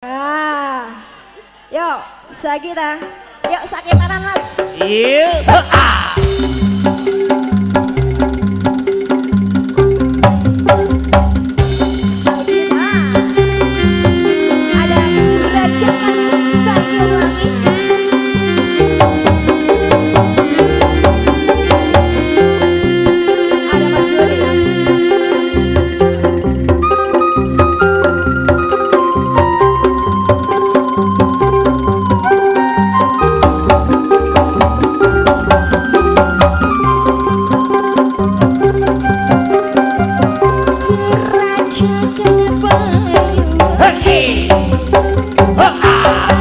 Ah. Yuk, sakita. Yuk sakitaran mas. Iya. Sakita. Oh, ah!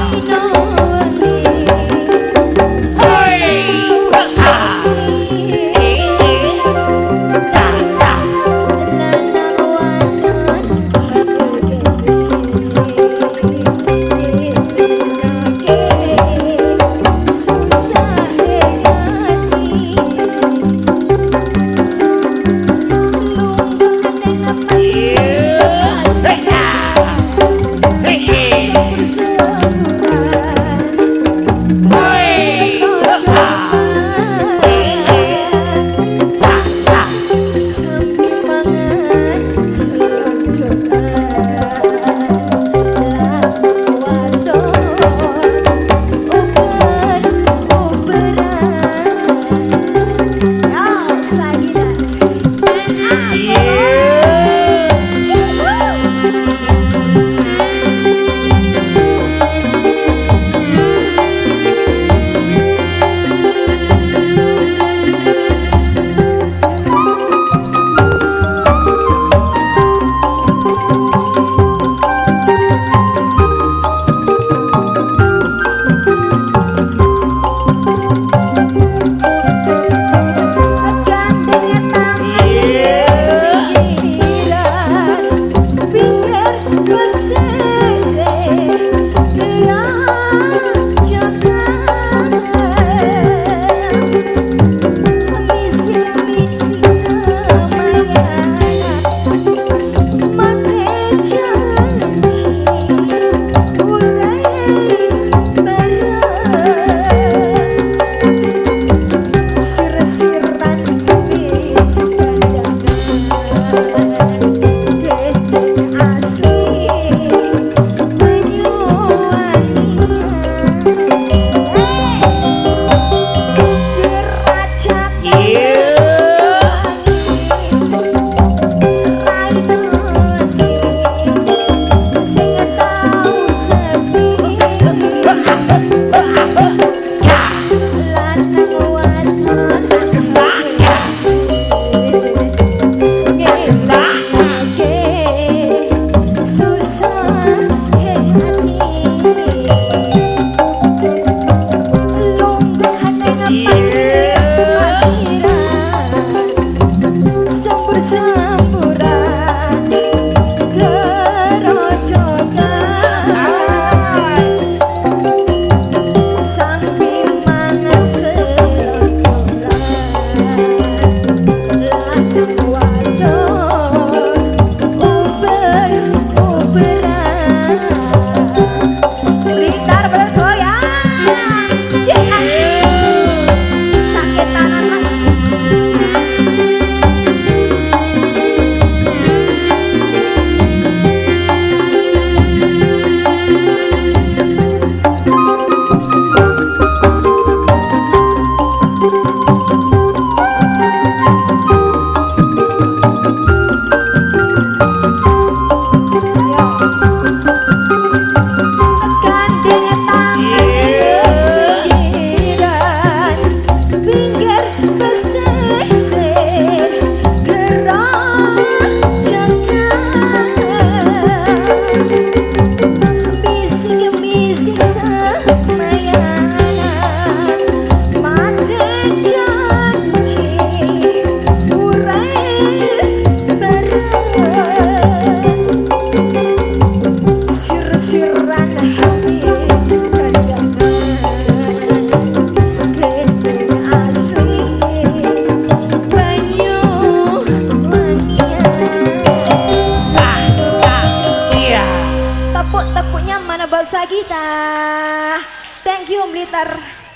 thank you. Kita. Thank you Blitar.